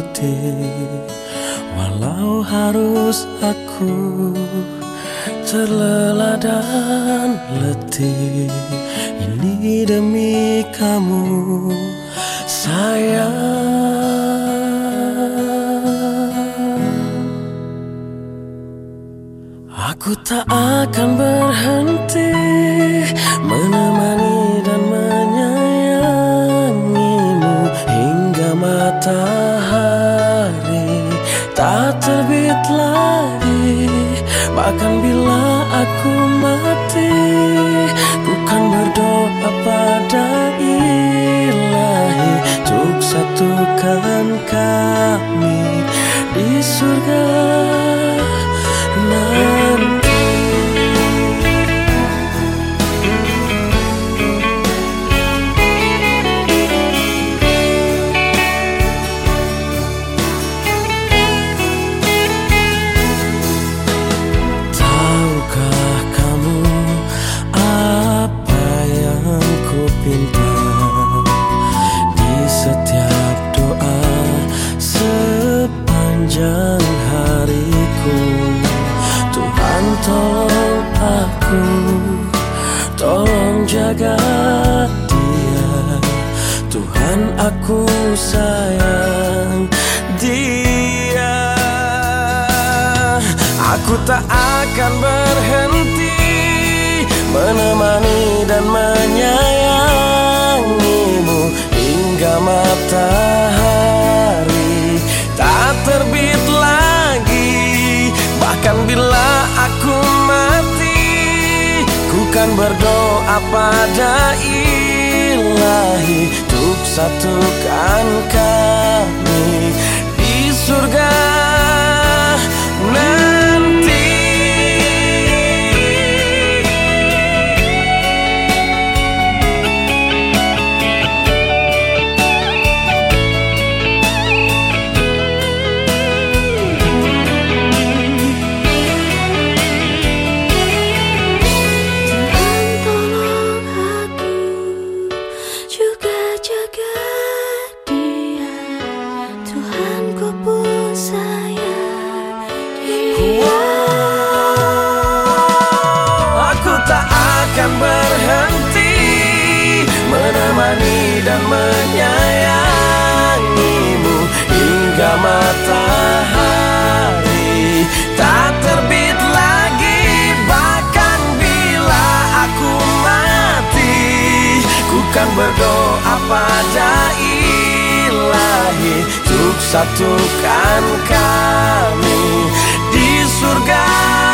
turuti Walau harus aku terlelah dan letih Ini demi kamu sayang. Aku tak akan berhenti Menemani dan menyayangimu Hingga matahari tak terbit lagi. Bahkan bila aku tolong aku Tolong jaga dia. Tuhan aku sayang dia. Aku tak akan berhenti Menemani dan menyayangimu Hingga matahari. Tak terbit lagi Bahkan bila kan berdoa pada ilahi Untuk satukan kami di surga akan berhenti Menemani dan menyayangimu Hingga matahari. Tak terbit lagi Bahkan bila aku mati Ku kan berdoa pada ilahi. Untuk satukan kami di surga